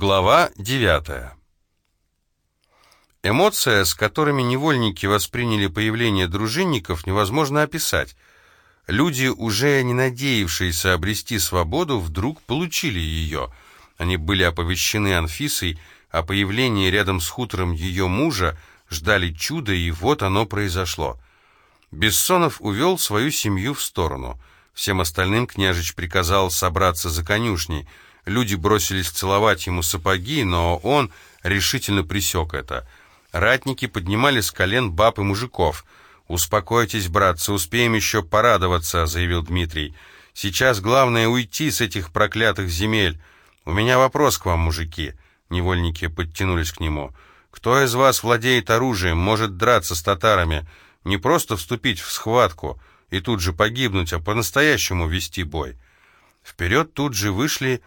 Глава 9. Эмоция, с которыми невольники восприняли появление дружинников, невозможно описать. Люди, уже не надеявшиеся обрести свободу, вдруг получили ее. Они были оповещены Анфисой о появлении рядом с хутором ее мужа, ждали чуда, и вот оно произошло. Бессонов увел свою семью в сторону. Всем остальным княжич приказал собраться за конюшней – Люди бросились целовать ему сапоги, но он решительно пресек это. Ратники поднимали с колен баб и мужиков. «Успокойтесь, братцы, успеем еще порадоваться», — заявил Дмитрий. «Сейчас главное уйти с этих проклятых земель. У меня вопрос к вам, мужики». Невольники подтянулись к нему. «Кто из вас владеет оружием, может драться с татарами? Не просто вступить в схватку и тут же погибнуть, а по-настоящему вести бой?» Вперед тут же вышли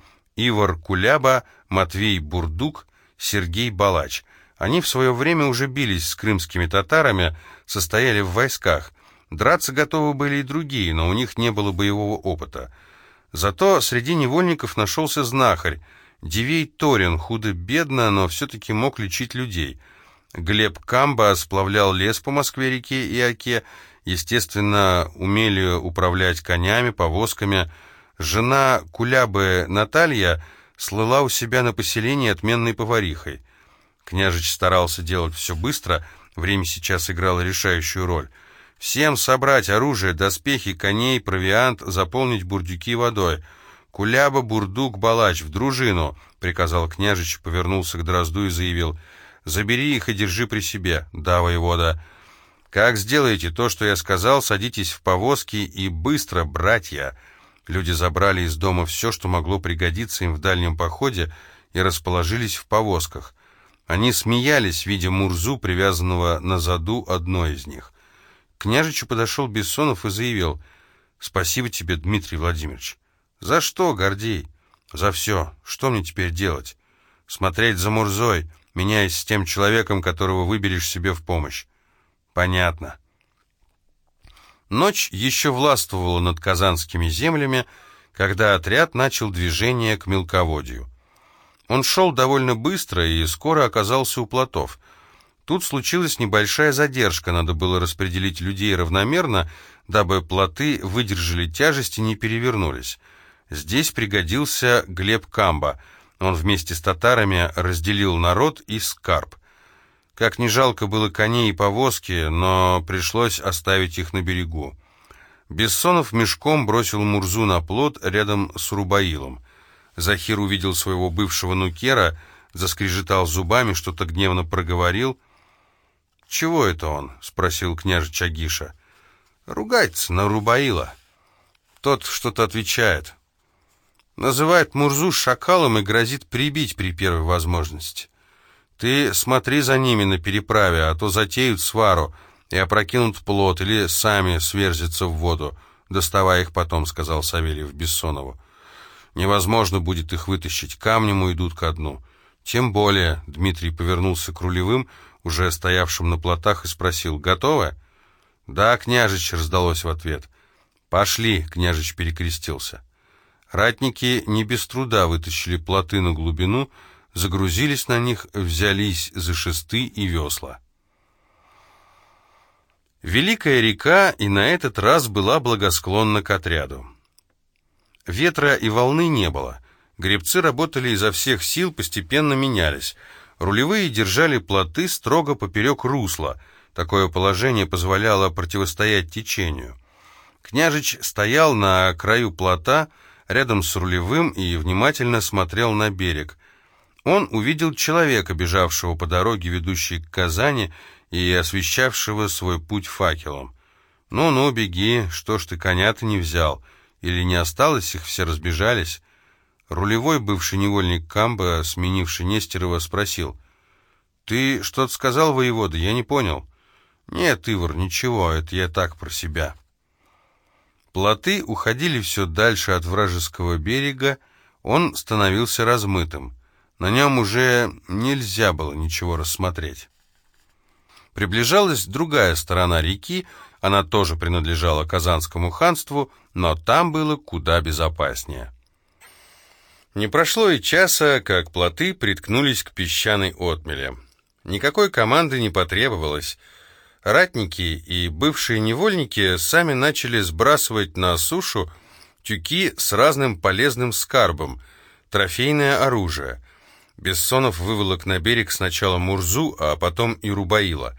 Ивар Куляба, Матвей Бурдук, Сергей Балач. Они в свое время уже бились с крымскими татарами, состояли в войсках. Драться готовы были и другие, но у них не было боевого опыта. Зато среди невольников нашелся знахарь. Дивей Торин, худо-бедно, но все-таки мог лечить людей. Глеб Камба сплавлял лес по Москве-реке и Оке, естественно, умели управлять конями, повозками, Жена Кулябы Наталья слыла у себя на поселении отменной поварихой. Княжич старался делать все быстро, время сейчас играло решающую роль. Всем собрать оружие, доспехи, коней, провиант, заполнить бурдюки водой. «Куляба, бурдук, балач, в дружину!» — приказал княжич, повернулся к Дрозду и заявил. «Забери их и держи при себе, да, воевода. Как сделаете то, что я сказал, садитесь в повозки и быстро, братья!» Люди забрали из дома все, что могло пригодиться им в дальнем походе, и расположились в повозках. Они смеялись, видя Мурзу, привязанного на заду одной из них. К княжичу подошел Бессонов и заявил, «Спасибо тебе, Дмитрий Владимирович». «За что, Гордей?» «За все. Что мне теперь делать?» «Смотреть за Мурзой, меняясь с тем человеком, которого выберешь себе в помощь». «Понятно». Ночь еще властвовала над казанскими землями, когда отряд начал движение к мелководью. Он шел довольно быстро и скоро оказался у плотов. Тут случилась небольшая задержка, надо было распределить людей равномерно, дабы плоты выдержали тяжесть и не перевернулись. Здесь пригодился Глеб Камба. Он вместе с татарами разделил народ и скарб. Как ни жалко было коней и повозки, но пришлось оставить их на берегу. Бессонов мешком бросил Мурзу на плот рядом с Рубаилом. Захир увидел своего бывшего нукера, заскрежетал зубами, что-то гневно проговорил. «Чего это он?» — спросил княже Чагиша. «Ругается на Рубаила». Тот что-то отвечает. Называет Мурзу шакалом и грозит прибить при первой возможности. Ты смотри за ними на переправе, а то затеют свару и опрокинут плот или сами сверзятся в воду, доставая их потом, — сказал Савельев Бессонову. Невозможно будет их вытащить, камнем уйдут ко дну. Тем более, — Дмитрий повернулся к рулевым, уже стоявшим на плотах, и спросил, — готовы? Да, княжич, — раздалось в ответ. Пошли, — княжич перекрестился. Ратники не без труда вытащили плоты на глубину, — загрузились на них, взялись за шесты и весла. Великая река и на этот раз была благосклонна к отряду. Ветра и волны не было. Гребцы работали изо всех сил, постепенно менялись. Рулевые держали плоты строго поперек русла. Такое положение позволяло противостоять течению. Княжич стоял на краю плота, рядом с рулевым, и внимательно смотрел на берег он увидел человека, бежавшего по дороге, ведущей к Казани, и освещавшего свой путь факелом. «Ну-ну, беги, что ж ты коня-то не взял? Или не осталось их, все разбежались?» Рулевой, бывший невольник Камба, сменивший Нестерова, спросил. «Ты что-то сказал, воевода? Я не понял». «Нет, Ивар, ничего, это я так про себя». Плоты уходили все дальше от вражеского берега, он становился размытым. На нем уже нельзя было ничего рассмотреть. Приближалась другая сторона реки, она тоже принадлежала Казанскому ханству, но там было куда безопаснее. Не прошло и часа, как плоты приткнулись к песчаной отмеле. Никакой команды не потребовалось. Ратники и бывшие невольники сами начали сбрасывать на сушу тюки с разным полезным скарбом, трофейное оружие. Бессонов выволок на берег сначала Мурзу, а потом и Рубаила.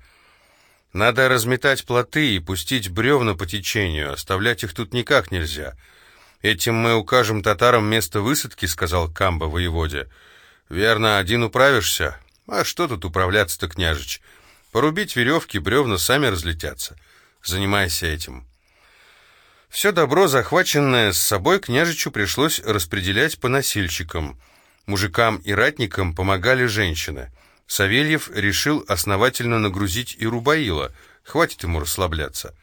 Надо разметать плоты и пустить бревна по течению, оставлять их тут никак нельзя. Этим мы укажем татарам место высадки, сказал Камба воеводе. Верно, один управишься. А что тут управляться-то, княжич? Порубить веревки, бревна сами разлетятся. Занимайся этим. Все добро, захваченное с собой, княжичу пришлось распределять по носильщикам. Мужикам и ратникам помогали женщины. Савельев решил основательно нагрузить и Рубаила. Хватит ему расслабляться.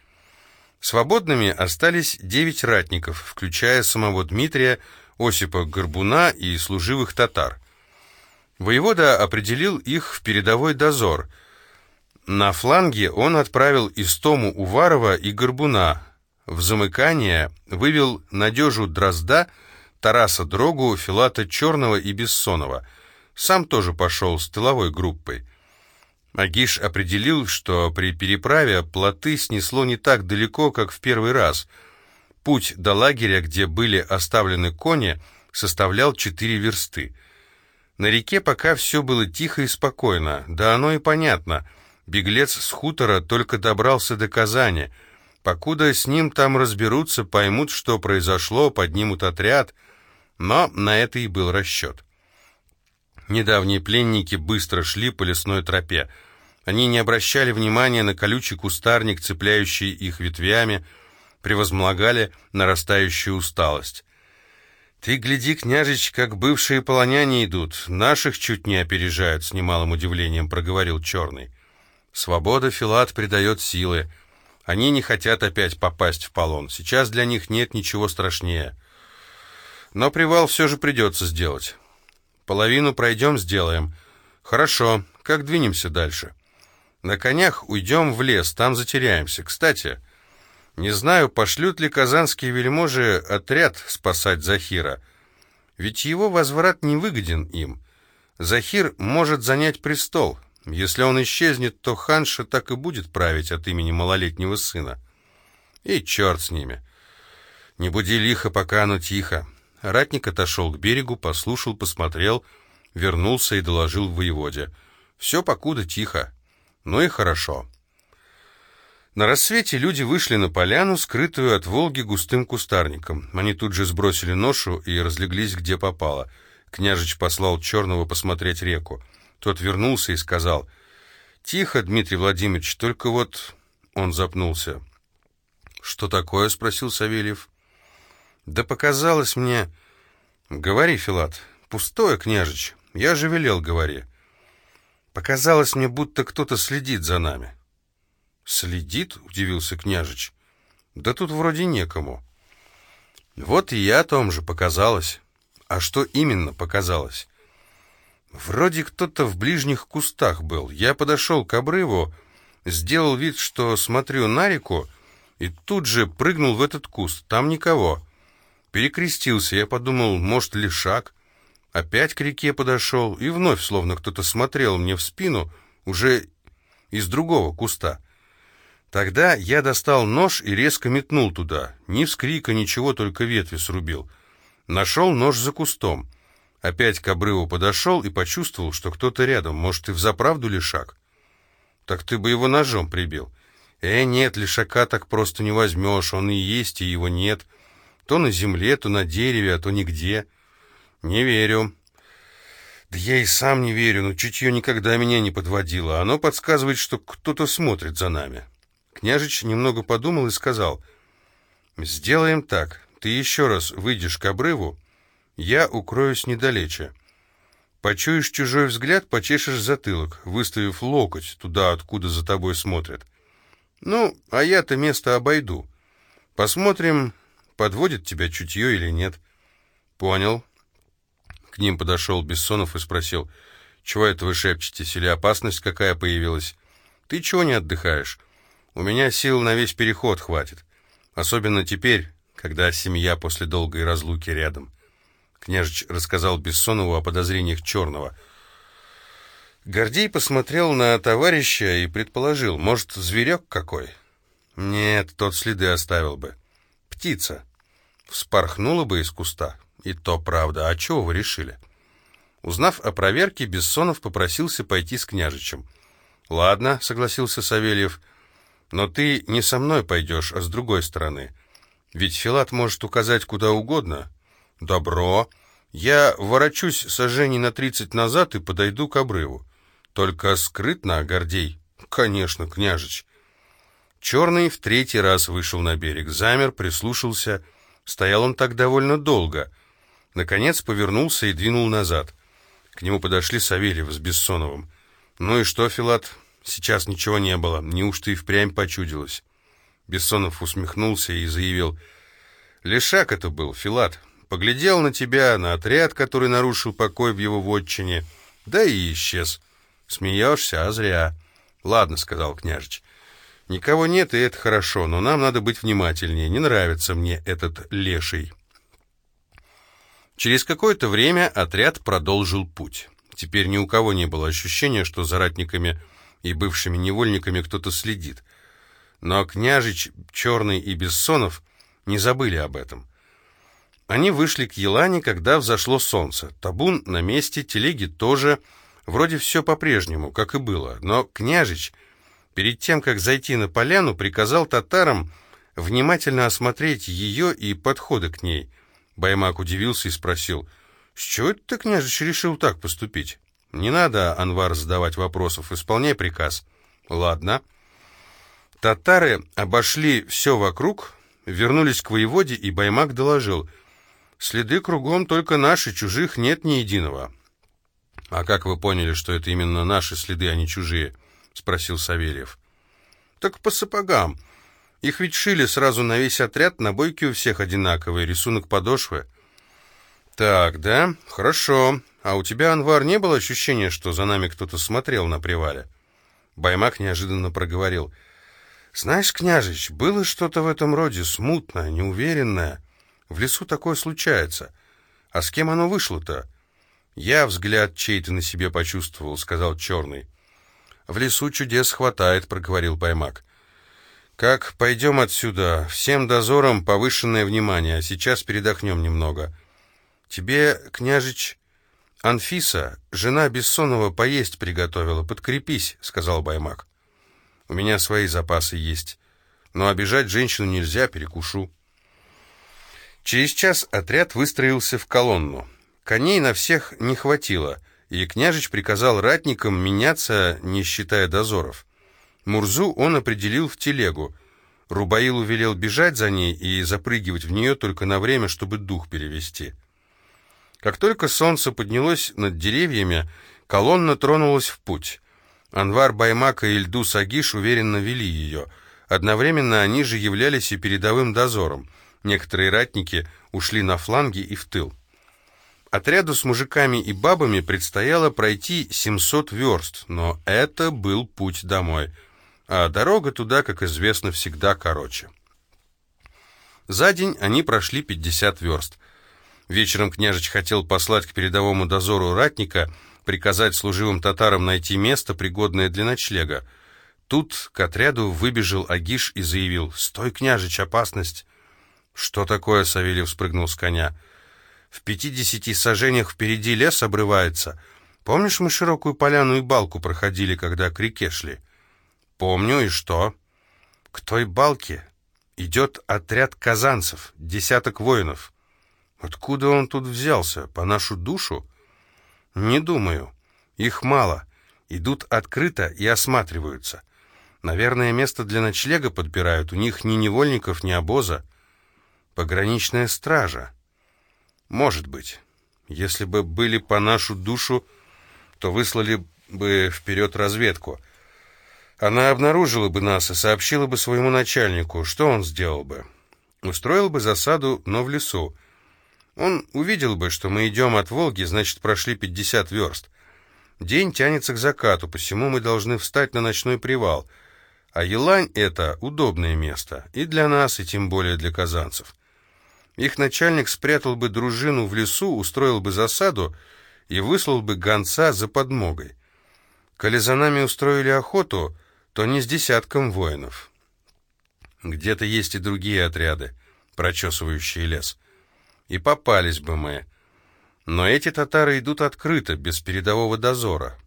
Свободными остались девять ратников, включая самого Дмитрия, Осипа Горбуна и служивых татар. Воевода определил их в передовой дозор – на фланге он отправил Истому Уварова и Горбуна. В замыкание вывел Надежу Дрозда, Тараса Дрогу, Филата Черного и Бессонова. Сам тоже пошел с тыловой группой. Агиш определил, что при переправе плоты снесло не так далеко, как в первый раз. Путь до лагеря, где были оставлены кони, составлял четыре версты. На реке пока все было тихо и спокойно, да оно и понятно — Беглец с хутора только добрался до Казани. Покуда с ним там разберутся, поймут, что произошло, поднимут отряд. Но на это и был расчет. Недавние пленники быстро шли по лесной тропе. Они не обращали внимания на колючий кустарник, цепляющий их ветвями, превозмогали нарастающую усталость. «Ты гляди, княжич, как бывшие полоняне идут, наших чуть не опережают», — с немалым удивлением проговорил Черный. Свобода Филат придает силы. Они не хотят опять попасть в полон. Сейчас для них нет ничего страшнее. Но привал все же придется сделать. Половину пройдем, сделаем. Хорошо. Как двинемся дальше? На конях уйдем в лес, там затеряемся. Кстати, не знаю, пошлют ли казанские вельможи отряд спасать Захира. Ведь его возврат не выгоден им. Захир может занять престол, если он исчезнет, то ханша так и будет править от имени малолетнего сына. И черт с ними. Не буди лихо, пока оно тихо. Ратник отошел к берегу, послушал, посмотрел, вернулся и доложил воеводе. Все покуда тихо. Ну и хорошо. На рассвете люди вышли на поляну, скрытую от Волги густым кустарником. Они тут же сбросили ношу и разлеглись, где попало. Княжич послал Черного посмотреть реку. Тот вернулся и сказал, «Тихо, Дмитрий Владимирович, только вот...» Он запнулся. «Что такое?» — спросил Савельев. «Да показалось мне...» «Говори, Филат. Пустое, княжич. Я же велел, говори. Показалось мне, будто кто-то следит за нами». «Следит?» — удивился княжич. «Да тут вроде некому». «Вот и я о том же показалось». «А что именно показалось?» Вроде кто-то в ближних кустах был. Я подошел к обрыву, сделал вид, что смотрю на реку, и тут же прыгнул в этот куст. Там никого. Перекрестился, я подумал, может, лишак. Опять к реке подошел, и вновь, словно кто-то смотрел мне в спину, уже из другого куста. Тогда я достал нож и резко метнул туда. Ни вскрика, ничего, только ветви срубил. Нашел нож за кустом. Опять к обрыву подошел и почувствовал, что кто-то рядом. Может, и взаправду лишак? Так ты бы его ножом прибил. Э, нет, лишака так просто не возьмешь. Он и есть, и его нет. То на земле, то на дереве, а то нигде. Не верю. Да я и сам не верю, но чутье никогда меня не подводило. Оно подсказывает, что кто-то смотрит за нами. Княжич немного подумал и сказал, «Сделаем так. Ты еще раз выйдешь к обрыву, я укроюсь недалече. Почуешь чужой взгляд, почешешь затылок, выставив локоть туда, откуда за тобой смотрят. Ну, а я-то место обойду. Посмотрим, подводит тебя чутье или нет. Понял. К ним подошел Бессонов и спросил, чего это вы шепчетесь, или опасность какая появилась? Ты чего не отдыхаешь? У меня сил на весь переход хватит. Особенно теперь, когда семья после долгой разлуки рядом. Княжич рассказал Бессонову о подозрениях Черного. Гордей посмотрел на товарища и предположил, может, зверек какой? Нет, тот следы оставил бы. Птица. Вспорхнула бы из куста. И то правда. А чего вы решили? Узнав о проверке, Бессонов попросился пойти с княжичем. «Ладно», — согласился Савельев, — «но ты не со мной пойдешь, а с другой стороны. Ведь Филат может указать куда угодно». «Добро. Я ворочусь сожжений на тридцать назад и подойду к обрыву. Только скрытно, Гордей». «Конечно, княжич». Черный в третий раз вышел на берег, замер, прислушался. Стоял он так довольно долго. Наконец повернулся и двинул назад. К нему подошли Савельев с Бессоновым. «Ну и что, Филат? Сейчас ничего не было. Неужто и впрямь почудилось?» Бессонов усмехнулся и заявил. «Лешак это был, Филат. Поглядел на тебя, на отряд, который нарушил покой в его вотчине, да и исчез. Смеешься, а зря». «Ладно», — сказал княжич. «Никого нет, и это хорошо, но нам надо быть внимательнее. Не нравится мне этот леший». Через какое-то время отряд продолжил путь. Теперь ни у кого не было ощущения, что за ратниками и бывшими невольниками кто-то следит. Но княжич, Черный и Бессонов не забыли об этом. Они вышли к Елане, когда взошло солнце. Табун на месте, телеги тоже. Вроде все по-прежнему, как и было. Но княжич, перед тем, как зайти на поляну, приказал татарам внимательно осмотреть ее и подходы к ней – Баймак удивился и спросил, «С чего это ты, княжич, решил так поступить?» «Не надо, Анвар, задавать вопросов, исполняй приказ». «Ладно». Татары обошли все вокруг, вернулись к воеводе, и Баймак доложил, «Следы кругом только наши, чужих нет ни единого». «А как вы поняли, что это именно наши следы, а не чужие?» — спросил Савельев. «Так по сапогам. Их ведь шили сразу на весь отряд, на бойке у всех одинаковый, рисунок подошвы. Так, да, хорошо. А у тебя, Анвар, не было ощущения, что за нами кто-то смотрел на привале? Баймак неожиданно проговорил. Знаешь, княжич, было что-то в этом роде, смутное, неуверенное. В лесу такое случается. А с кем оно вышло-то? Я взгляд чей-то на себе почувствовал, сказал Черный. В лесу чудес хватает, проговорил Баймак. «Как пойдем отсюда? Всем дозорам повышенное внимание, а сейчас передохнем немного. Тебе, княжич, Анфиса, жена Бессонова, поесть приготовила. Подкрепись», — сказал Баймак. «У меня свои запасы есть, но обижать женщину нельзя, перекушу». Через час отряд выстроился в колонну. Коней на всех не хватило, и княжич приказал ратникам меняться, не считая дозоров. Мурзу он определил в телегу. Рубаилу велел бежать за ней и запрыгивать в нее только на время, чтобы дух перевести. Как только солнце поднялось над деревьями, колонна тронулась в путь. Анвар Баймак и Ильдус Агиш уверенно вели ее. Одновременно они же являлись и передовым дозором. Некоторые ратники ушли на фланги и в тыл. Отряду с мужиками и бабами предстояло пройти 700 верст, но это был путь домой — а дорога туда, как известно, всегда короче. За день они прошли 50 верст. Вечером княжич хотел послать к передовому дозору ратника, приказать служивым татарам найти место, пригодное для ночлега. Тут к отряду выбежал Агиш и заявил «Стой, княжич, опасность!» «Что такое?» — Савельев спрыгнул с коня. «В пятидесяти сажениях впереди лес обрывается. Помнишь, мы широкую поляну и балку проходили, когда к реке шли?» «Помню, и что?» «К той балке идет отряд казанцев, десяток воинов. Откуда он тут взялся? По нашу душу?» «Не думаю. Их мало. Идут открыто и осматриваются. Наверное, место для ночлега подбирают. У них ни невольников, ни обоза. Пограничная стража. Может быть. Если бы были по нашу душу, то выслали бы вперед разведку. Она обнаружила бы нас и сообщила бы своему начальнику. Что он сделал бы? Устроил бы засаду, но в лесу. Он увидел бы, что мы идем от Волги, значит, прошли 50 верст. День тянется к закату, посему мы должны встать на ночной привал. А Елань — это удобное место и для нас, и тем более для казанцев. Их начальник спрятал бы дружину в лесу, устроил бы засаду и выслал бы гонца за подмогой. Коли за нами устроили охоту, то не с десятком воинов. Где-то есть и другие отряды, прочесывающие лес. И попались бы мы. Но эти татары идут открыто, без передового дозора.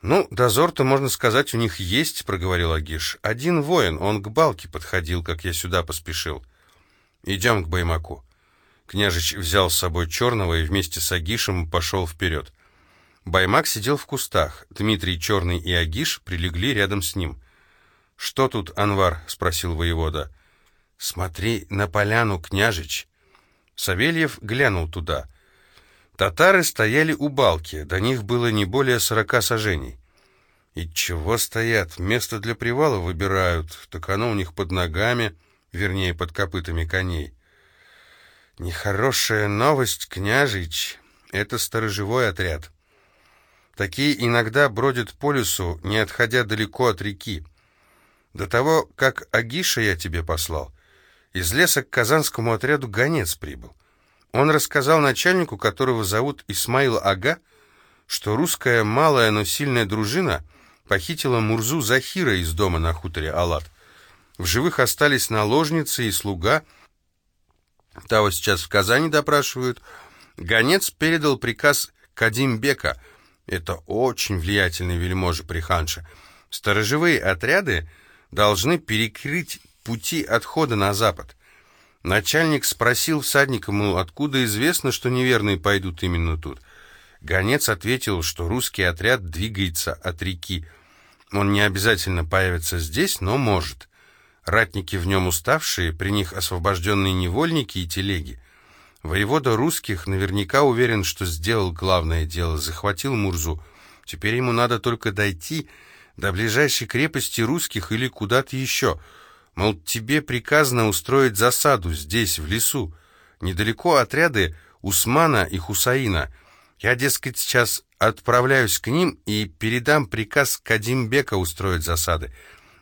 «Ну, дозор-то, можно сказать, у них есть», — проговорил Агиш. «Один воин, он к балке подходил, как я сюда поспешил. Идем к Баймаку». Княжич взял с собой черного и вместе с Агишем пошел вперед. Баймак сидел в кустах. Дмитрий Черный и Агиш прилегли рядом с ним. «Что тут, Анвар?» — спросил воевода. «Смотри на поляну, княжич». Савельев глянул туда. Татары стояли у балки, до них было не более сорока сажений. И чего стоят? Место для привала выбирают, так оно у них под ногами, вернее, под копытами коней. Нехорошая новость, княжич. Это сторожевой отряд. Такие иногда бродят по лесу, не отходя далеко от реки. До того, как Агиша я тебе послал, из леса к казанскому отряду гонец прибыл. Он рассказал начальнику, которого зовут Исмаил Ага, что русская малая, но сильная дружина похитила Мурзу Захира из дома на хуторе Алат. В живых остались наложницы и слуга. Того сейчас в Казани допрашивают. Гонец передал приказ Кадимбека. Это очень влиятельный вельможа при ханше. Сторожевые отряды должны перекрыть пути отхода на запад. Начальник спросил всадника, мол, откуда известно, что неверные пойдут именно тут. Гонец ответил, что русский отряд двигается от реки. Он не обязательно появится здесь, но может. Ратники в нем уставшие, при них освобожденные невольники и телеги. Воевода русских наверняка уверен, что сделал главное дело, захватил Мурзу. Теперь ему надо только дойти до ближайшей крепости русских или куда-то еще — Мол, тебе приказано устроить засаду здесь, в лесу. Недалеко отряды Усмана и Хусаина. Я, дескать, сейчас отправляюсь к ним и передам приказ Кадимбека устроить засады.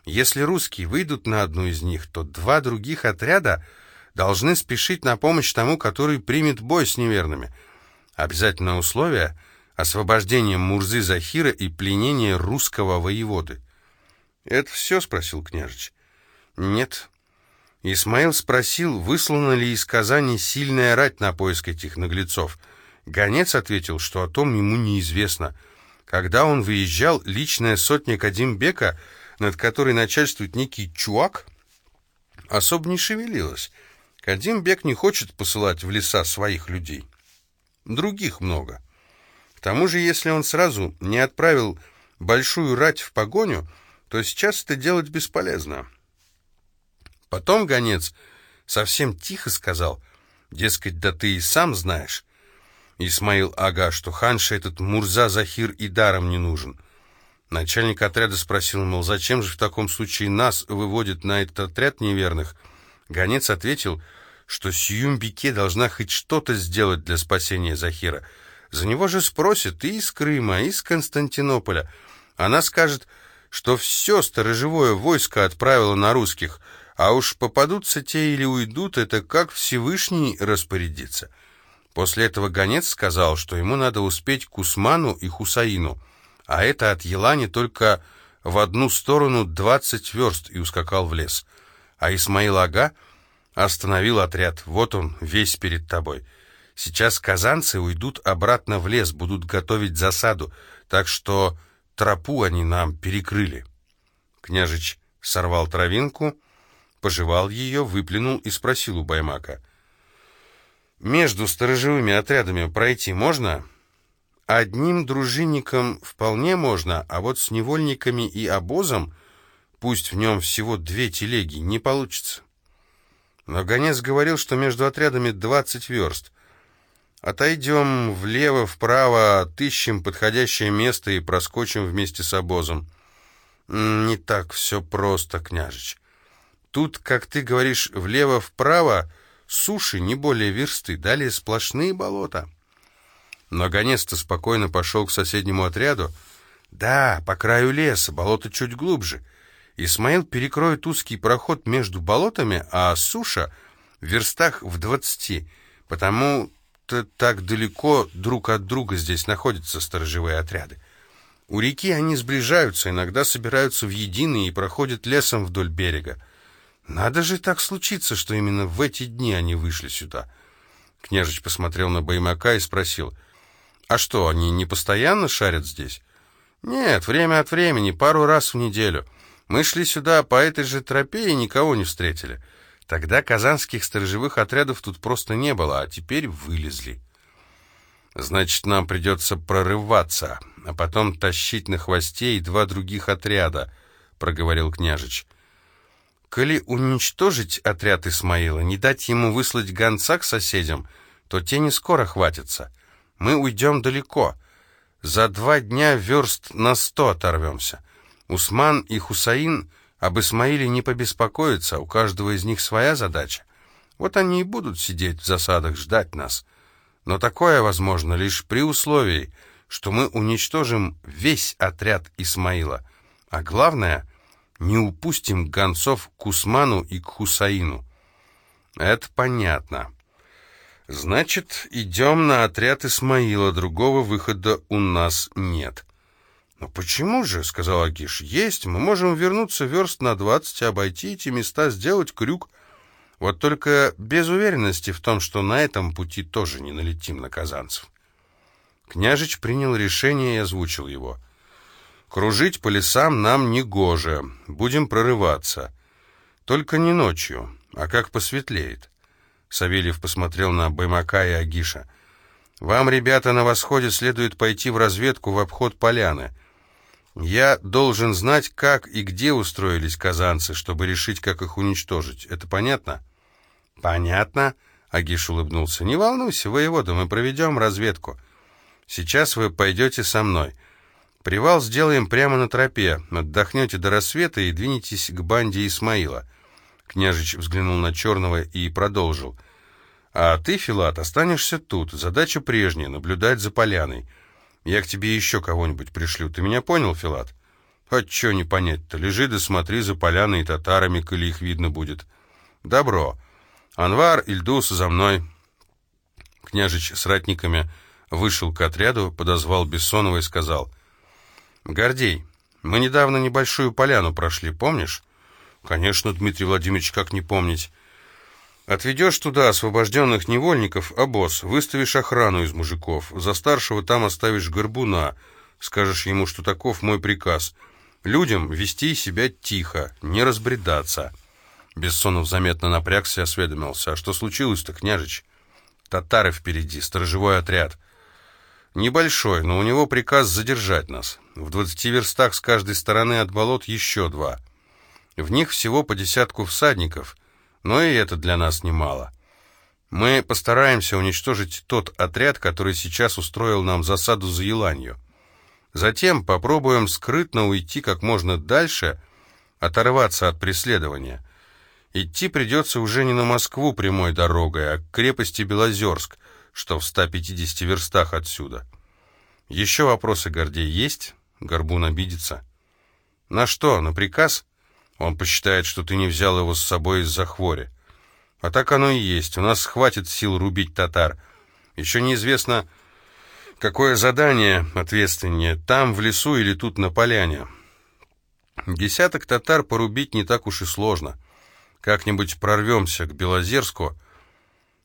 Если русские выйдут на одну из них, то два других отряда должны спешить на помощь тому, который примет бой с неверными. Обязательное условие — освобождение Мурзы Захира и пленение русского воеводы. «Это все?» — спросил княжич. «Нет». Исмаил спросил, выслана ли из Казани сильная рать на поиск этих наглецов. Гонец ответил, что о том ему неизвестно. Когда он выезжал, личная сотня Кадимбека, над которой начальствует некий чувак, особо не шевелилась. Кадимбек не хочет посылать в леса своих людей. Других много. К тому же, если он сразу не отправил большую рать в погоню, то сейчас это делать бесполезно. Потом гонец совсем тихо сказал, дескать, да ты и сам знаешь, Исмаил Ага, что ханша этот Мурза Захир и даром не нужен. Начальник отряда спросил, мол, зачем же в таком случае нас выводят на этот отряд неверных? Гонец ответил, что Сьюмбике должна хоть что-то сделать для спасения Захира. За него же спросят и из Крыма, и из Константинополя. Она скажет, что все сторожевое войско отправило на русских — а уж попадутся те или уйдут, это как Всевышний распорядится. После этого гонец сказал, что ему надо успеть к Усману и Хусаину, а это от Елани только в одну сторону двадцать верст и ускакал в лес. А Исмаил Ага остановил отряд. Вот он, весь перед тобой. Сейчас казанцы уйдут обратно в лес, будут готовить засаду, так что тропу они нам перекрыли. Княжич сорвал травинку пожевал ее, выплюнул и спросил у Баймака. «Между сторожевыми отрядами пройти можно?» «Одним дружинникам вполне можно, а вот с невольниками и обозом, пусть в нем всего две телеги, не получится». Но гонец говорил, что между отрядами двадцать верст. «Отойдем влево, вправо, отыщем подходящее место и проскочим вместе с обозом». «Не так все просто, княжич. Тут, как ты говоришь, влево-вправо суши не более версты, далее сплошные болота. Но гонец-то спокойно пошел к соседнему отряду. Да, по краю леса, болото чуть глубже. Исмаил перекроет узкий проход между болотами, а суша в верстах в двадцати, потому-то так далеко друг от друга здесь находятся сторожевые отряды. У реки они сближаются, иногда собираются в единые и проходят лесом вдоль берега. Надо же так случиться, что именно в эти дни они вышли сюда. Княжич посмотрел на Баймака и спросил, «А что, они не постоянно шарят здесь?» «Нет, время от времени, пару раз в неделю. Мы шли сюда по этой же тропе и никого не встретили. Тогда казанских сторожевых отрядов тут просто не было, а теперь вылезли». «Значит, нам придется прорываться, а потом тащить на хвосте и два других отряда», — проговорил княжич. Коли уничтожить отряд Исмаила, не дать ему выслать гонца к соседям, то те не скоро хватятся. Мы уйдем далеко. За два дня верст на сто оторвемся. Усман и Хусаин об Исмаиле не побеспокоятся, у каждого из них своя задача. Вот они и будут сидеть в засадах, ждать нас. Но такое возможно лишь при условии, что мы уничтожим весь отряд Исмаила. А главное — не упустим гонцов к Усману и к Хусаину. Это понятно. Значит, идем на отряд Исмаила, другого выхода у нас нет. «Но почему же?» — сказал Агиш. «Есть, мы можем вернуться верст на двадцать, обойти эти места, сделать крюк. Вот только без уверенности в том, что на этом пути тоже не налетим на казанцев». Княжич принял решение и озвучил его — Кружить по лесам нам не гоже, будем прорываться. Только не ночью, а как посветлеет. Савельев посмотрел на Баймака и Агиша. Вам, ребята, на восходе следует пойти в разведку в обход поляны. Я должен знать, как и где устроились казанцы, чтобы решить, как их уничтожить. Это понятно? Понятно, Агиш улыбнулся. Не волнуйся, воевода, мы проведем разведку. Сейчас вы пойдете со мной. Привал сделаем прямо на тропе. Отдохнете до рассвета и двинетесь к банде Исмаила. Княжич взглянул на Черного и продолжил. А ты, Филат, останешься тут. Задача прежняя — наблюдать за поляной. Я к тебе еще кого-нибудь пришлю. Ты меня понял, Филат? А че не понять-то? Лежи да смотри за поляной и татарами, коли их видно будет. Добро. Анвар, Ильдус, за мной. Княжич с ратниками вышел к отряду, подозвал Бессонова и сказал — «Гордей, мы недавно небольшую поляну прошли, помнишь?» «Конечно, Дмитрий Владимирович, как не помнить?» «Отведешь туда освобожденных невольников, обоз, выставишь охрану из мужиков, за старшего там оставишь горбуна, скажешь ему, что таков мой приказ. Людям вести себя тихо, не разбредаться». Бессонов заметно напрягся и осведомился. «А что случилось-то, княжич?» «Татары впереди, сторожевой отряд». Небольшой, но у него приказ задержать нас. В двадцати верстах с каждой стороны от болот еще два. В них всего по десятку всадников, но и это для нас немало. Мы постараемся уничтожить тот отряд, который сейчас устроил нам засаду за Еланью. Затем попробуем скрытно уйти как можно дальше, оторваться от преследования. Идти придется уже не на Москву прямой дорогой, а к крепости Белозерск, что в 150 верстах отсюда. Еще вопросы, Гордей, есть? Горбун обидится. На что? На приказ? Он посчитает, что ты не взял его с собой из-за хвори. А так оно и есть. У нас хватит сил рубить татар. Еще неизвестно, какое задание ответственнее, там, в лесу или тут на поляне. Десяток татар порубить не так уж и сложно. Как-нибудь прорвемся к Белозерску,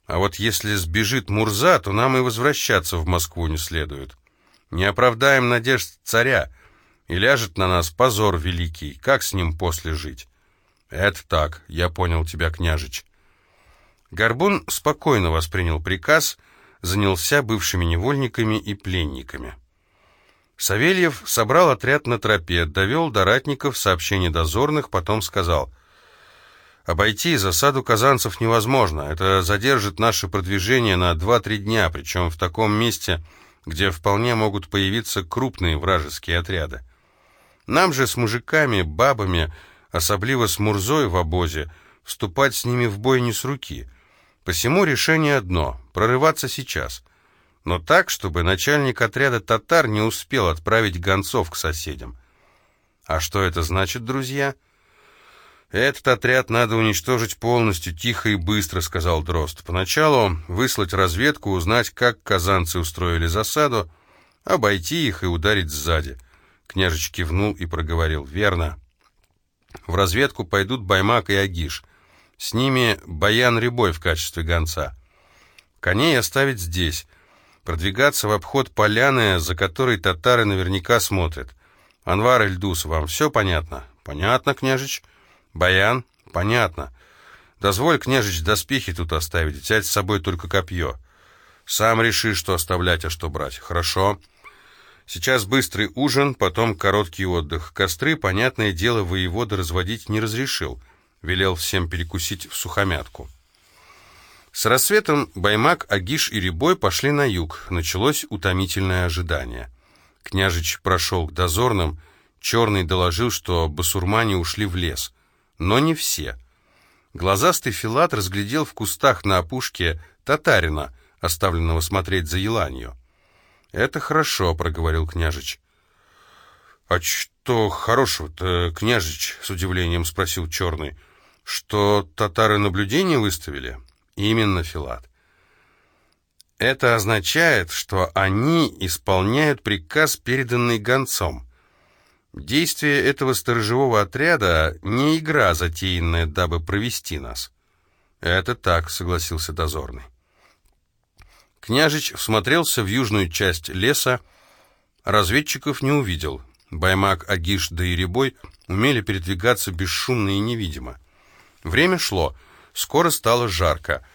а вот если сбежит Мурза, то нам и возвращаться в Москву не следует. Не оправдаем надежд царя, и ляжет на нас позор великий. Как с ним после жить? Это так, я понял тебя, княжич. Горбун спокойно воспринял приказ, занялся бывшими невольниками и пленниками. Савельев собрал отряд на тропе, довел до ратников сообщение дозорных, потом сказал — Обойти засаду казанцев невозможно. Это задержит наше продвижение на 2-3 дня, причем в таком месте, где вполне могут появиться крупные вражеские отряды. Нам же с мужиками, бабами, особливо с Мурзой в обозе, вступать с ними в бой не с руки. Посему решение одно — прорываться сейчас. Но так, чтобы начальник отряда татар не успел отправить гонцов к соседям. А что это значит, друзья? — «Этот отряд надо уничтожить полностью, тихо и быстро», — сказал Дрозд. «Поначалу выслать разведку, узнать, как казанцы устроили засаду, обойти их и ударить сзади». Княжич кивнул и проговорил. «Верно. В разведку пойдут Баймак и Агиш. С ними Баян Рябой в качестве гонца. Коней оставить здесь. Продвигаться в обход поляны, за которой татары наверняка смотрят. Анвар Эльдус, вам все понятно?» «Понятно, княжич». «Баян? Понятно. Дозволь, княжич, доспехи тут оставить, взять с собой только копье. Сам реши, что оставлять, а что брать. Хорошо. Сейчас быстрый ужин, потом короткий отдых. Костры, понятное дело, воевода разводить не разрешил. Велел всем перекусить в сухомятку. С рассветом Баймак, Агиш и Рябой пошли на юг. Началось утомительное ожидание. Княжич прошел к дозорным. Черный доложил, что басурмане ушли в лес но не все. Глазастый Филат разглядел в кустах на опушке татарина, оставленного смотреть за еланью. «Это хорошо», — проговорил княжич. «А что хорошего-то, княжич?» — с удивлением спросил Черный. «Что татары наблюдение выставили?» «Именно, Филат. Это означает, что они исполняют приказ, переданный гонцом. Действие этого сторожевого отряда не игра, затеянная, дабы провести нас. Это так, согласился дозорный. Княжич всмотрелся в южную часть леса, разведчиков не увидел. Баймак, Агиш да и Рябой умели передвигаться бесшумно и невидимо. Время шло, скоро стало жарко.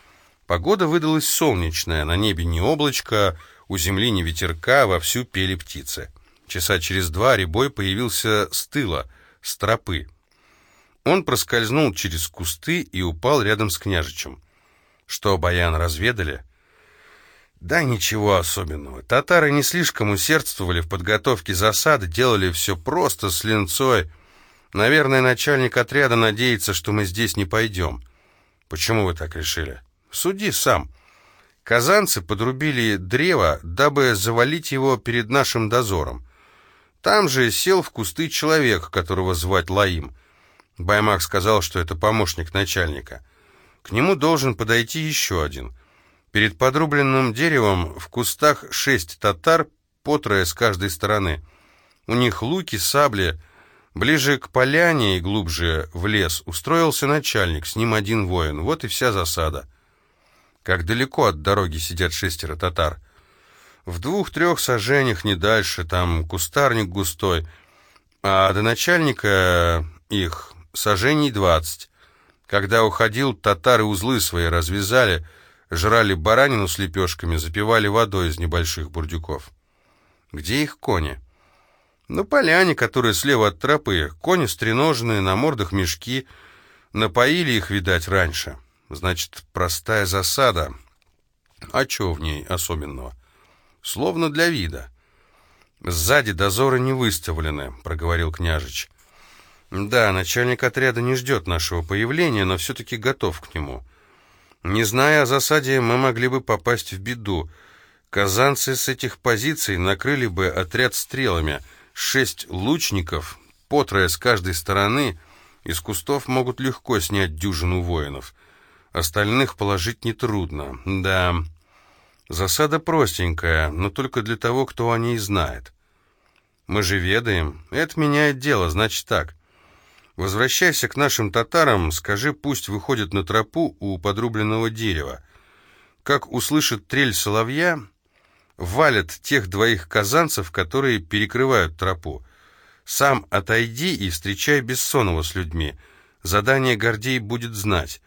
Погода выдалась солнечная, на небе не облачко, у земли не ветерка, вовсю пели птицы. Часа через два Рябой появился с тыла, с тропы. Он проскользнул через кусты и упал рядом с княжичем. Что, Баян, разведали? Да ничего особенного. Татары не слишком усердствовали в подготовке засады, делали все просто, с линцой. Наверное, начальник отряда надеется, что мы здесь не пойдем. Почему вы так решили? Суди сам. Казанцы подрубили древо, дабы завалить его перед нашим дозором. Там же сел в кусты человек, которого звать Лаим. Баймак сказал, что это помощник начальника. К нему должен подойти еще один. Перед подрубленным деревом в кустах шесть татар, по трое с каждой стороны. У них луки, сабли. Ближе к поляне и глубже в лес устроился начальник, с ним один воин. Вот и вся засада. Как далеко от дороги сидят шестеро татар — в двух-трех сажениях, не дальше, там кустарник густой, а до начальника их сажений двадцать. Когда уходил, татары узлы свои развязали, жрали баранину с лепешками, запивали водой из небольших бурдюков. Где их кони? На поляне, которая слева от тропы. Кони стреноженные, на мордах мешки. Напоили их, видать, раньше. Значит, простая засада. А чего в ней особенного? словно для вида. «Сзади дозоры не выставлены», — проговорил княжич. «Да, начальник отряда не ждет нашего появления, но все-таки готов к нему. Не зная о засаде, мы могли бы попасть в беду. Казанцы с этих позиций накрыли бы отряд стрелами. Шесть лучников, по трое с каждой стороны, из кустов могут легко снять дюжину воинов. Остальных положить нетрудно. Да...» Засада простенькая, но только для того, кто о ней знает. Мы же ведаем. Это меняет дело, значит так. Возвращайся к нашим татарам, скажи, пусть выходят на тропу у подрубленного дерева. Как услышит трель соловья, валят тех двоих казанцев, которые перекрывают тропу. Сам отойди и встречай Бессонова с людьми. Задание Гордей будет знать.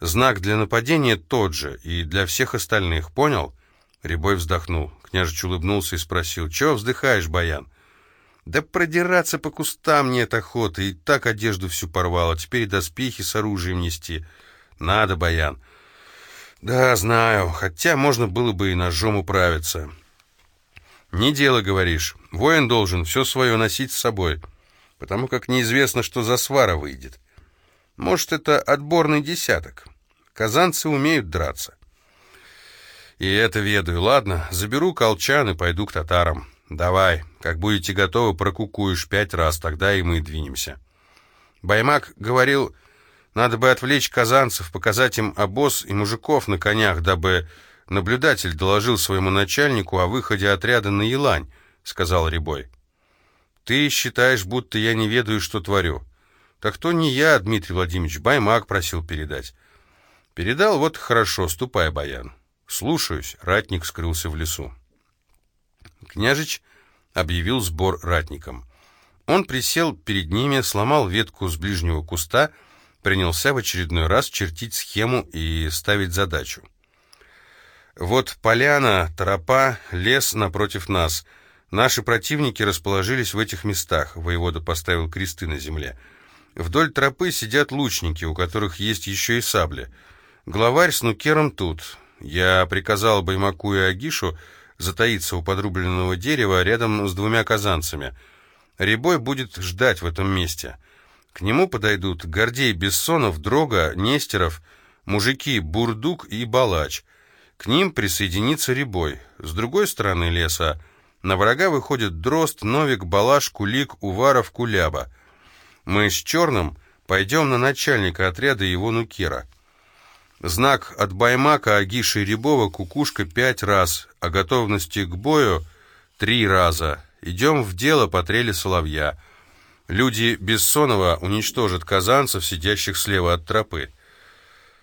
Знак для нападения тот же и для всех остальных, понял?» Рябой вздохнул. Княжич улыбнулся и спросил, «Чего вздыхаешь, Баян?» «Да продираться по кустам нет охоты, и так одежду всю порвало, теперь доспехи с оружием нести. Надо, Баян». «Да, знаю, хотя можно было бы и ножом управиться». «Не дело, говоришь. Воин должен все свое носить с собой, потому как неизвестно, что за свара выйдет. Может, это отборный десяток. Казанцы умеют драться. И это ведаю. Ладно, заберу колчан и пойду к татарам. Давай, как будете готовы, прокукуешь пять раз, тогда и мы двинемся. Баймак говорил, Надо бы отвлечь казанцев, показать им обоз и мужиков на конях, дабы наблюдатель доложил своему начальнику о выходе отряда на Елань, — сказал Рябой. Ты считаешь, будто я не ведаю, что творю. Так то не я, Дмитрий Владимирович, Баймак просил передать. Передал, вот хорошо, ступай, Баян. Слушаюсь, ратник скрылся в лесу. Княжич объявил сбор ратникам. Он присел перед ними, сломал ветку с ближнего куста, принялся в очередной раз чертить схему и ставить задачу. Вот поляна, тропа, лес напротив нас. Наши противники расположились в этих местах, воевода поставил кресты на земле. Вдоль тропы сидят лучники, у которых есть еще и сабли. Главарь с нукером тут. Я приказал Баймаку и Агишу затаиться у подрубленного дерева рядом с двумя казанцами. Рябой будет ждать в этом месте. К нему подойдут Гордей Бессонов, Дрога, Нестеров, мужики Бурдук и Балач. К ним присоединится Рябой. С другой стороны леса на врага выходят Дрозд, Новик, Балаш, Кулик, Уваров, Куляба. Мы с Черным пойдем на начальника отряда его нукера. Знак от Баймака, Агиши и Рябова кукушка пять раз, о готовности к бою три раза. Идем в дело по трели соловья. Люди Бессонова уничтожат казанцев, сидящих слева от тропы.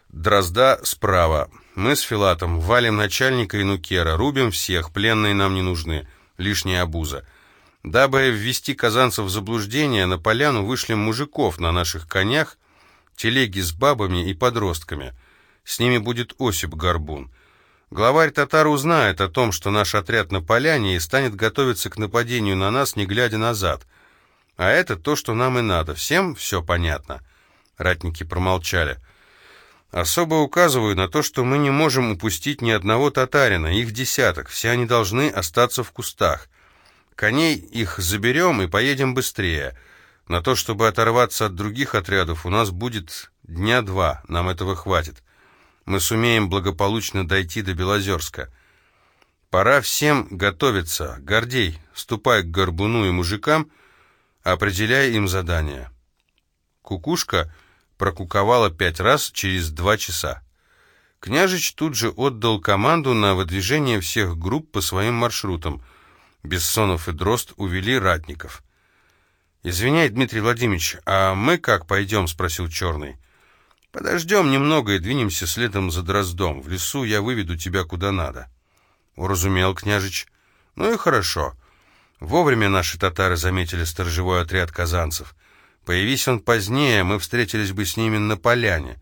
Дрозда справа. Мы с Филатом валим начальника и нукера, рубим всех, пленные нам не нужны, лишняя обуза. Дабы ввести казанцев в заблуждение, на поляну вышли мужиков на наших конях, телеги с бабами и подростками — с ними будет Осип Горбун. Главарь татар узнает о том, что наш отряд на поляне, и станет готовиться к нападению на нас, не глядя назад. А это то, что нам и надо. Всем все понятно?» Ратники промолчали. «Особо указываю на то, что мы не можем упустить ни одного татарина, их десяток, все они должны остаться в кустах. Коней их заберем и поедем быстрее. На то, чтобы оторваться от других отрядов, у нас будет дня два, нам этого хватит мы сумеем благополучно дойти до Белозерска. Пора всем готовиться. Гордей, ступай к Горбуну и мужикам, определяй им задание. Кукушка прокуковала пять раз через два часа. Княжич тут же отдал команду на выдвижение всех групп по своим маршрутам. Бессонов и Дрозд увели ратников. «Извиняй, Дмитрий Владимирович, а мы как пойдем?» — спросил Черный. Подождем немного и двинемся следом за Дроздом. В лесу я выведу тебя куда надо. Уразумел, княжич. Ну и хорошо. Вовремя наши татары заметили сторожевой отряд казанцев. Появись он позднее, мы встретились бы с ними на поляне.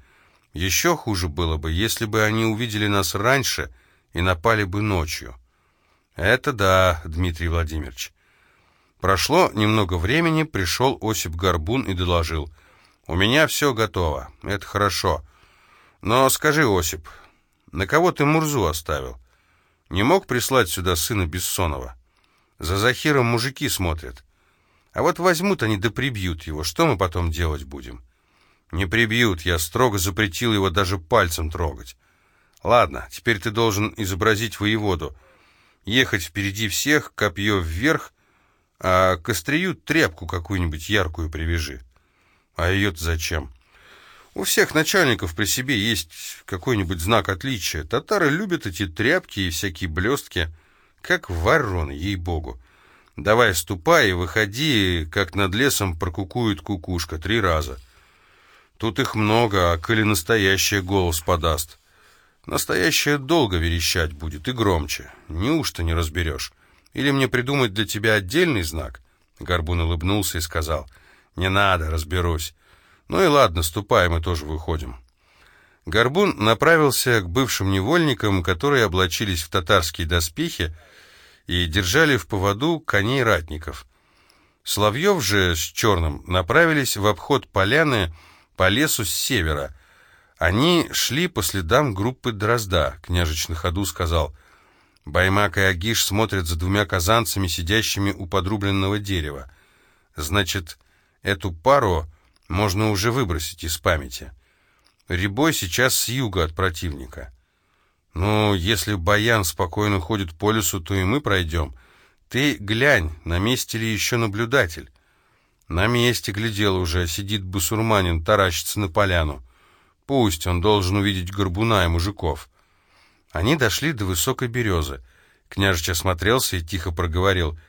Еще хуже было бы, если бы они увидели нас раньше и напали бы ночью. Это да, Дмитрий Владимирович. Прошло немного времени, пришел Осип Горбун и доложил — «У меня все готово. Это хорошо. Но скажи, Осип, на кого ты Мурзу оставил? Не мог прислать сюда сына Бессонова? За Захиром мужики смотрят. А вот возьмут они да прибьют его. Что мы потом делать будем?» «Не прибьют. Я строго запретил его даже пальцем трогать. Ладно, теперь ты должен изобразить воеводу. Ехать впереди всех, копье вверх, а к острию тряпку какую-нибудь яркую привяжи. А ее-то зачем? У всех начальников при себе есть какой-нибудь знак отличия. Татары любят эти тряпки и всякие блестки, как вороны, ей-богу. Давай ступай и выходи, как над лесом прокукует кукушка три раза. Тут их много, а коли настоящий голос подаст. Настоящее долго верещать будет и громче. Неужто не разберешь? Или мне придумать для тебя отдельный знак?» Горбун улыбнулся и сказал — «Не надо, разберусь. Ну и ладно, ступай, мы тоже выходим». Горбун направился к бывшим невольникам, которые облачились в татарские доспехи и держали в поводу коней ратников. Соловьев же с Черным направились в обход поляны по лесу с севера. Они шли по следам группы Дрозда, княжич на ходу сказал. Баймак и Агиш смотрят за двумя казанцами, сидящими у подрубленного дерева. Значит, Эту пару можно уже выбросить из памяти. Рябой сейчас с юга от противника. Ну, если Баян спокойно ходит по лесу, то и мы пройдем. Ты глянь, на месте ли еще наблюдатель. На месте глядел уже, сидит бусурманин, таращится на поляну. Пусть, он должен увидеть горбуна и мужиков. Они дошли до высокой березы. Княжич осмотрелся и тихо проговорил.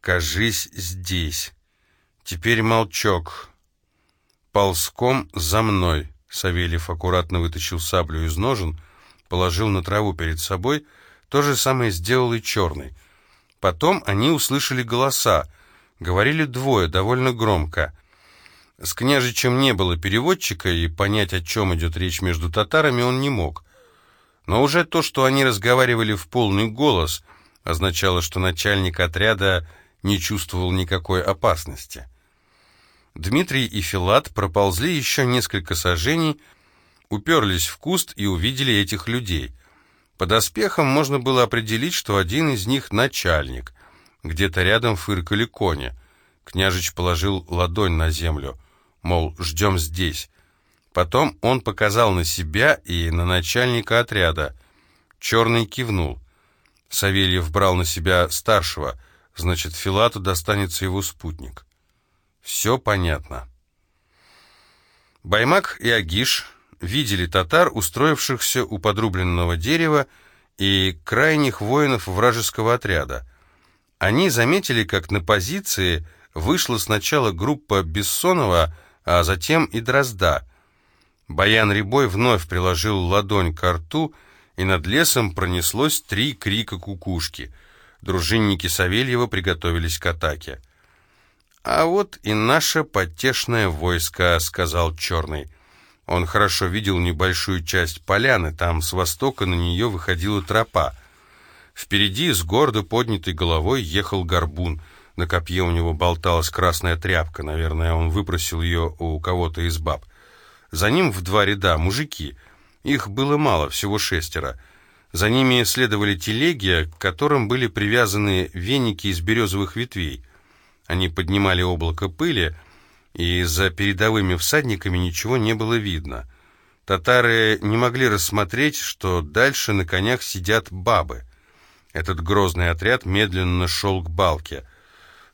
«Кажись здесь. Теперь молчок. Ползком за мной». Савельев аккуратно вытащил саблю из ножен, положил на траву перед собой. То же самое сделал и черный. Потом они услышали голоса. Говорили двое, довольно громко. С княжичем не было переводчика, и понять, о чем идет речь между татарами, он не мог. Но уже то, что они разговаривали в полный голос, означало, что начальник отряда не чувствовал никакой опасности. Дмитрий и Филат проползли еще несколько сажений, уперлись в куст и увидели этих людей. По доспехам можно было определить, что один из них начальник. Где-то рядом фыркали кони. Княжич положил ладонь на землю — мол, ждем здесь. Потом он показал на себя и на начальника отряда. Черный кивнул. Савельев брал на себя старшего, значит, Филату достанется его спутник. Все понятно. Баймак и Агиш видели татар, устроившихся у подрубленного дерева, и крайних воинов вражеского отряда. Они заметили, как на позиции вышла сначала группа Бессонова, а затем и Дрозда. Баян Рябой вновь приложил ладонь к рту, и над лесом пронеслось три крика кукушки. Дружинники Савельева приготовились к атаке. «А вот и наше потешное войско», — сказал Черный. Он хорошо видел небольшую часть поляны, там с востока на нее выходила тропа. Впереди с гордо поднятой головой ехал горбун — на копье у него болталась красная тряпка, наверное, он выпросил ее у кого-то из баб. За ним в два ряда мужики. Их было мало, всего шестеро. За ними следовали телеги, к которым были привязаны веники из березовых ветвей. Они поднимали облако пыли, и за передовыми всадниками ничего не было видно. Татары не могли рассмотреть, что дальше на конях сидят бабы. Этот грозный отряд медленно шел к балке —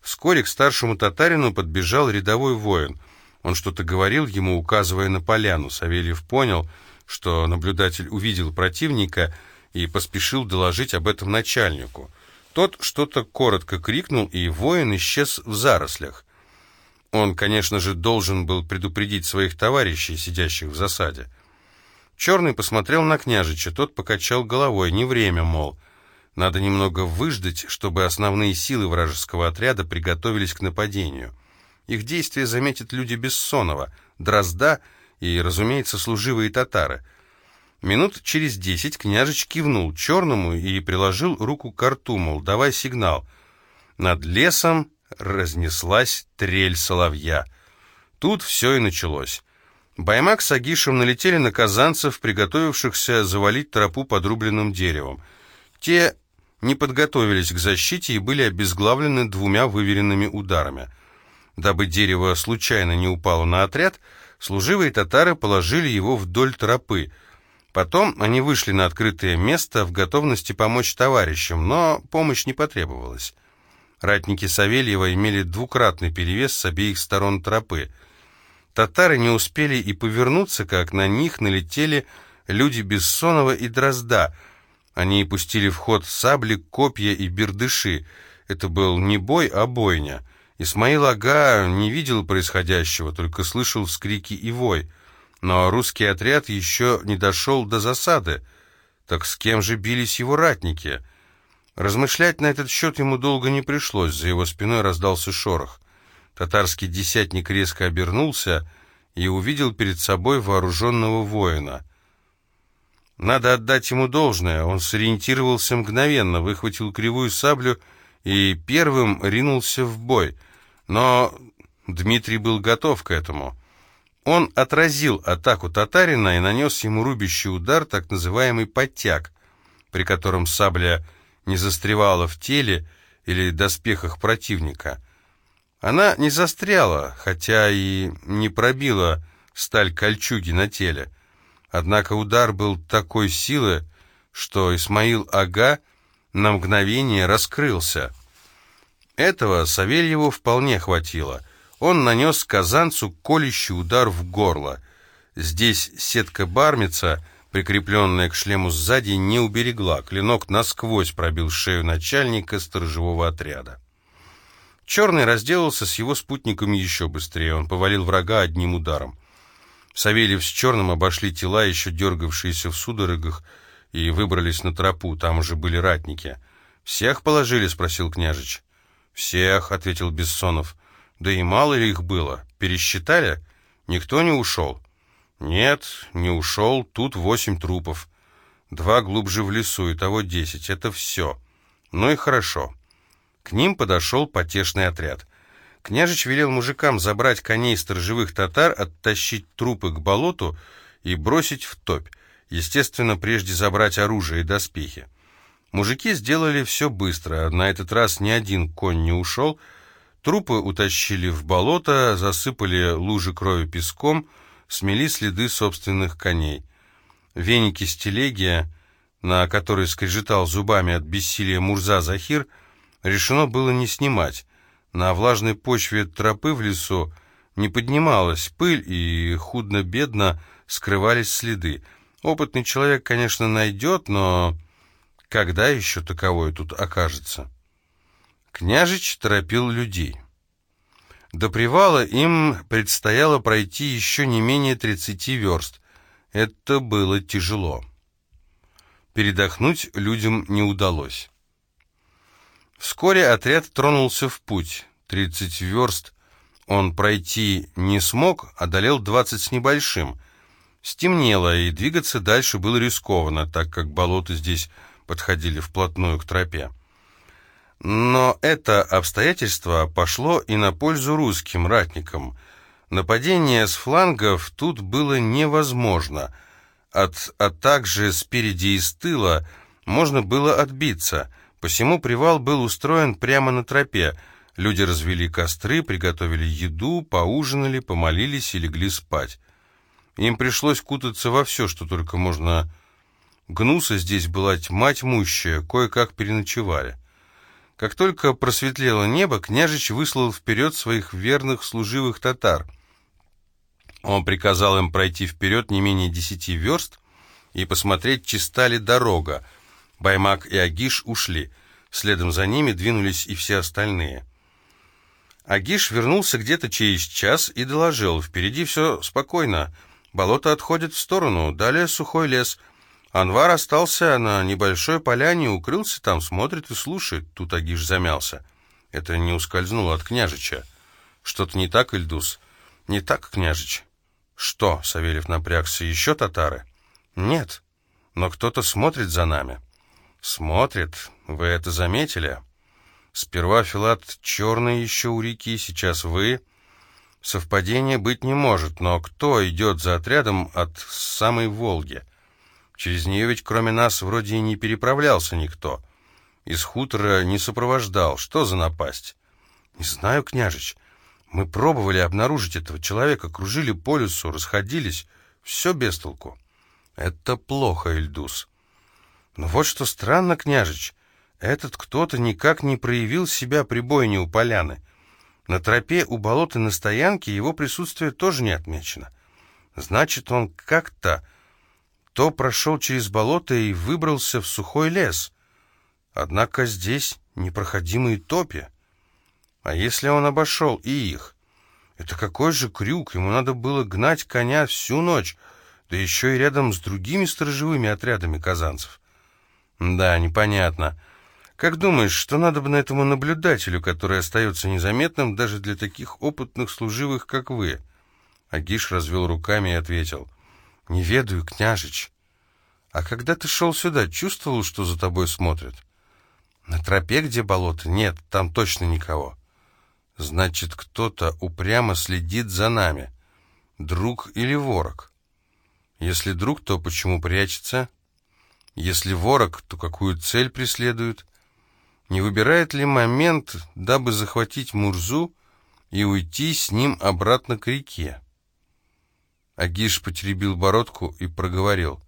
Вскоре к старшему татарину подбежал рядовой воин. Он что-то говорил ему, указывая на поляну. Савельев понял, что наблюдатель увидел противника и поспешил доложить об этом начальнику. Тот что-то коротко крикнул, и воин исчез в зарослях. Он, конечно же, должен был предупредить своих товарищей, сидящих в засаде. Черный посмотрел на княжича, тот покачал головой, не время, мол. Надо немного выждать, чтобы основные силы вражеского отряда приготовились к нападению. Их действия заметят люди Бессонова, Дрозда и, разумеется, служивые татары. Минут через десять княжич кивнул черному и приложил руку к рту, мол, давай сигнал. Над лесом разнеслась трель соловья. Тут все и началось. Баймак с Агишем налетели на казанцев, приготовившихся завалить тропу подрубленным деревом. Те не подготовились к защите и были обезглавлены двумя выверенными ударами. Дабы дерево случайно не упало на отряд, служивые татары положили его вдоль тропы. Потом они вышли на открытое место в готовности помочь товарищам, но помощь не потребовалась. Ратники Савельева имели двукратный перевес с обеих сторон тропы. Татары не успели и повернуться, как на них налетели люди Бессонова и Дрозда — они пустили в ход сабли, копья и бердыши. Это был не бой, а бойня. Исмаил Ага не видел происходящего, только слышал вскрики и вой. Но русский отряд еще не дошел до засады. Так с кем же бились его ратники? Размышлять на этот счет ему долго не пришлось, за его спиной раздался шорох. Татарский десятник резко обернулся и увидел перед собой вооруженного воина — надо отдать ему должное, он сориентировался мгновенно, выхватил кривую саблю и первым ринулся в бой. Но Дмитрий был готов к этому. Он отразил атаку татарина и нанес ему рубящий удар, так называемый подтяг, при котором сабля не застревала в теле или доспехах противника. Она не застряла, хотя и не пробила сталь кольчуги на теле. Однако удар был такой силы, что Исмаил Ага на мгновение раскрылся. Этого Савельеву вполне хватило. Он нанес казанцу колющий удар в горло. Здесь сетка-бармица, прикрепленная к шлему сзади, не уберегла. Клинок насквозь пробил шею начальника сторожевого отряда. Черный разделался с его спутниками еще быстрее. Он повалил врага одним ударом. Савельев с Черным обошли тела, еще дергавшиеся в судорогах, и выбрались на тропу. Там уже были ратники. «Всех положили?» — спросил княжич. «Всех», — ответил Бессонов. «Да и мало ли их было. Пересчитали? Никто не ушел?» «Нет, не ушел. Тут восемь трупов. Два глубже в лесу, и того десять. Это все. Ну и хорошо». К ним подошел потешный отряд. Княжич велел мужикам забрать коней сторожевых татар, оттащить трупы к болоту и бросить в топь. Естественно, прежде забрать оружие и доспехи. Мужики сделали все быстро, на этот раз ни один конь не ушел. Трупы утащили в болото, засыпали лужи крови песком, смели следы собственных коней. Веники с телеги, на которой скрежетал зубами от бессилия Мурза Захир, — решено было не снимать. На влажной почве тропы в лесу не поднималась пыль, и худно-бедно скрывались следы. Опытный человек, конечно, найдет, но когда еще таковое тут окажется? Княжич торопил людей. До привала им предстояло пройти еще не менее тридцати верст. Это было тяжело. Передохнуть людям не удалось. Вскоре отряд тронулся в путь. Тридцать верст он пройти не смог, одолел двадцать с небольшим. Стемнело, и двигаться дальше было рискованно, так как болота здесь подходили вплотную к тропе. Но это обстоятельство пошло и на пользу русским ратникам. Нападение с флангов тут было невозможно. От атак же спереди и с тыла можно было отбиться — Посему привал был устроен прямо на тропе. Люди развели костры, приготовили еду, поужинали, помолились и легли спать. Им пришлось кутаться во все, что только можно. Гнуса здесь была тьма тьмущая, кое-как переночевали. Как только просветлело небо, княжич выслал вперед своих верных служивых татар. Он приказал им пройти вперед не менее десяти верст и посмотреть, чиста ли дорога, Баймак и Агиш ушли. Следом за ними двинулись и все остальные. Агиш вернулся где-то через час и доложил. Впереди все спокойно. Болото отходит в сторону, далее сухой лес. Анвар остался на небольшой поляне, укрылся там, смотрит и слушает. Тут Агиш замялся. Это не ускользнуло от княжича. Что-то не так, Ильдус? Не так, княжич. Что, Савельев напрягся, еще татары? Нет, но кто-то смотрит за нами. «Смотрит. Вы это заметили? Сперва Филат черный еще у реки, сейчас вы. Совпадение быть не может, но кто идет за отрядом от самой Волги? Через нее ведь кроме нас вроде и не переправлялся никто. Из хутора не сопровождал. Что за напасть?» «Не знаю, княжич. Мы пробовали обнаружить этого человека, кружили по лесу, расходились. Все без толку». «Это плохо, Эльдус». Но вот что странно, княжич, этот кто-то никак не проявил себя при бойне у поляны. На тропе у болота на стоянке его присутствие тоже не отмечено. Значит, он как-то то прошел через болото и выбрался в сухой лес. Однако здесь непроходимые топи. А если он обошел и их? Это какой же крюк? Ему надо было гнать коня всю ночь, да еще и рядом с другими сторожевыми отрядами казанцев. Да, непонятно. Как думаешь, что надо бы на этому наблюдателю, который остается незаметным даже для таких опытных служивых, как вы? Агиш развел руками и ответил. Не ведаю, княжич. А когда ты шел сюда, чувствовал, что за тобой смотрят? На тропе, где болото? Нет, там точно никого. Значит, кто-то упрямо следит за нами. Друг или ворог? Если друг, то почему прячется? Если ворог, то какую цель преследует? Не выбирает ли момент, дабы захватить Мурзу и уйти с ним обратно к реке? Агиш потеребил бородку и проговорил.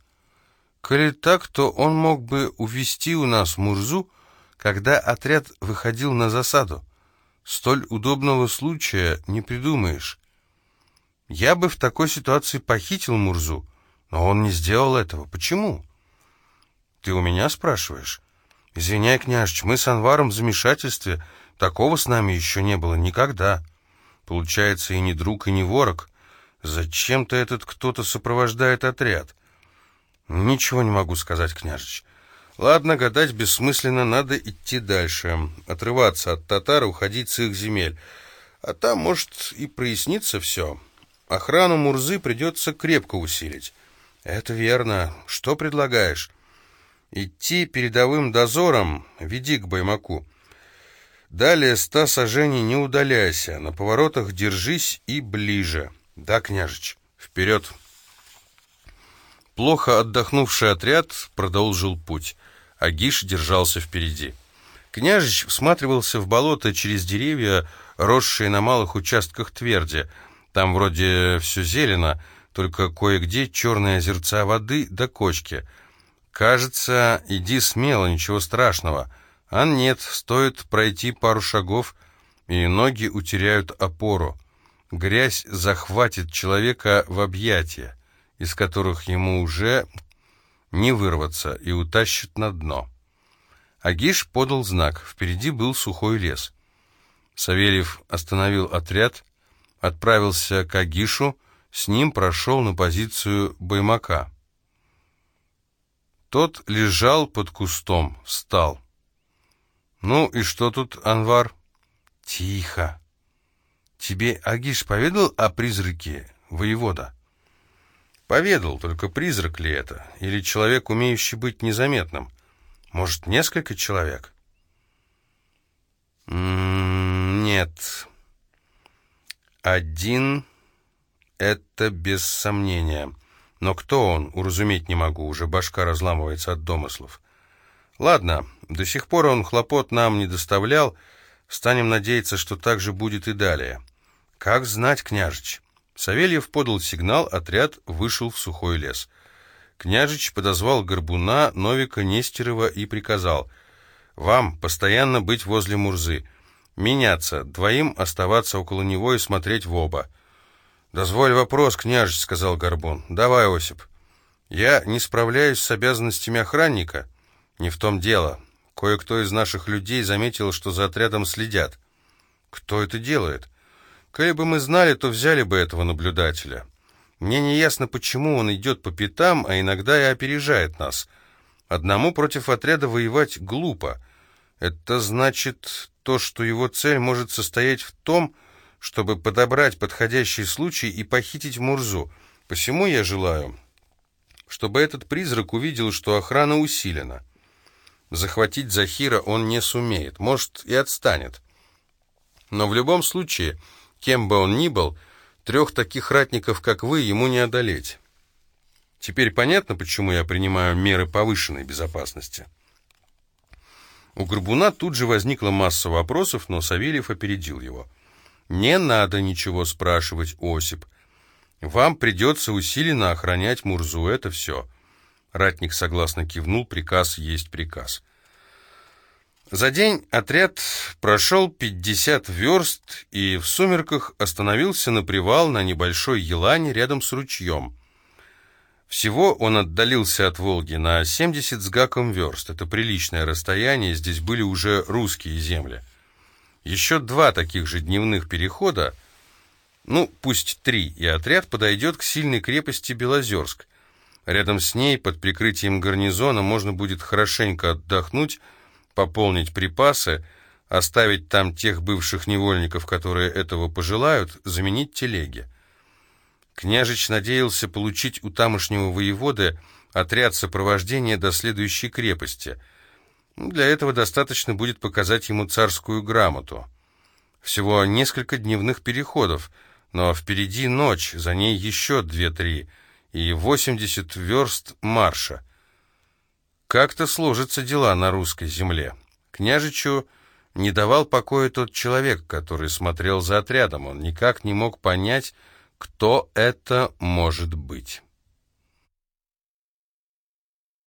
«Коли так, то он мог бы увести у нас Мурзу, когда отряд выходил на засаду. Столь удобного случая не придумаешь. Я бы в такой ситуации похитил Мурзу, но он не сделал этого. Почему? Ты у меня спрашиваешь? Извиняй, княжич, мы с Анваром в замешательстве. Такого с нами еще не было никогда. Получается, и не друг, и не ворог. Зачем-то этот кто-то сопровождает отряд. Ничего не могу сказать, княжич. Ладно, гадать бессмысленно, надо идти дальше. Отрываться от татар уходить с их земель. А там, может, и прояснится все. Охрану Мурзы придется крепко усилить. Это верно. Что предлагаешь? Идти передовым дозором, веди к Баймаку. Далее ста сажений не удаляйся, на поворотах держись и ближе. Да, княжич, вперед. Плохо отдохнувший отряд продолжил путь. Агиш держался впереди. Княжич всматривался в болото через деревья, росшие на малых участках тверди. Там вроде все зелено, только кое-где черные озерца воды до да кочки. Кажется, иди смело, ничего страшного. А нет, стоит пройти пару шагов, и ноги утеряют опору. Грязь захватит человека в объятия, из которых ему уже не вырваться, и утащит на дно. Агиш подал знак. Впереди был сухой лес. Савельев остановил отряд, отправился к Агишу, с ним прошел на позицию Баймака. Тот лежал под кустом, встал. «Ну и что тут, Анвар?» «Тихо!» «Тебе Агиш поведал о призраке воевода?» «Поведал, только призрак ли это? Или человек, умеющий быть незаметным? Может, несколько человек?» М -м «Нет. Один — это без сомнения. Но кто он, уразуметь не могу, уже башка разламывается от домыслов. Ладно, до сих пор он хлопот нам не доставлял, станем надеяться, что так же будет и далее». «Как знать, княжич?» Савельев подал сигнал, отряд вышел в сухой лес. Княжич подозвал Горбуна, Новика, Нестерова и приказал «Вам постоянно быть возле Мурзы, меняться, двоим оставаться около него и смотреть в оба». «Дозволь вопрос, княжич», — сказал Горбун. «Давай, Осип». «Я не справляюсь с обязанностями охранника». «Не в том дело. Кое-кто из наших людей заметил, что за отрядом следят». «Кто это делает?» Коли бы мы знали, то взяли бы этого наблюдателя. Мне не ясно, почему он идет по пятам, а иногда и опережает нас. Одному против отряда воевать глупо. Это значит то, что его цель может состоять в том, чтобы подобрать подходящий случай и похитить Мурзу. Посему я желаю, чтобы этот призрак увидел, что охрана усилена. Захватить Захира он не сумеет, может и отстанет. Но в любом случае Кем бы он ни был, трех таких ратников, как вы, ему не одолеть. Теперь понятно, почему я принимаю меры повышенной безопасности. У Горбуна тут же возникла масса вопросов, но Савельев опередил его. «Не надо ничего спрашивать, Осип. Вам придется усиленно охранять Мурзу, это все». Ратник согласно кивнул, приказ есть приказ. За день отряд прошел 50 верст и в сумерках остановился на привал на небольшой елане рядом с ручьем. Всего он отдалился от Волги на 70 с гаком верст. Это приличное расстояние, здесь были уже русские земли. Еще два таких же дневных перехода, ну, пусть три, и отряд подойдет к сильной крепости Белозерск. Рядом с ней, под прикрытием гарнизона, можно будет хорошенько отдохнуть, пополнить припасы, оставить там тех бывших невольников, которые этого пожелают, заменить телеги. Княжич надеялся получить у тамошнего воеводы отряд сопровождения до следующей крепости. Для этого достаточно будет показать ему царскую грамоту. Всего несколько дневных переходов, но впереди ночь, за ней еще две-три, и восемьдесят верст марша. Как-то сложатся дела на русской земле. Княжичу не давал покоя тот человек, который смотрел за отрядом. Он никак не мог понять, кто это может быть.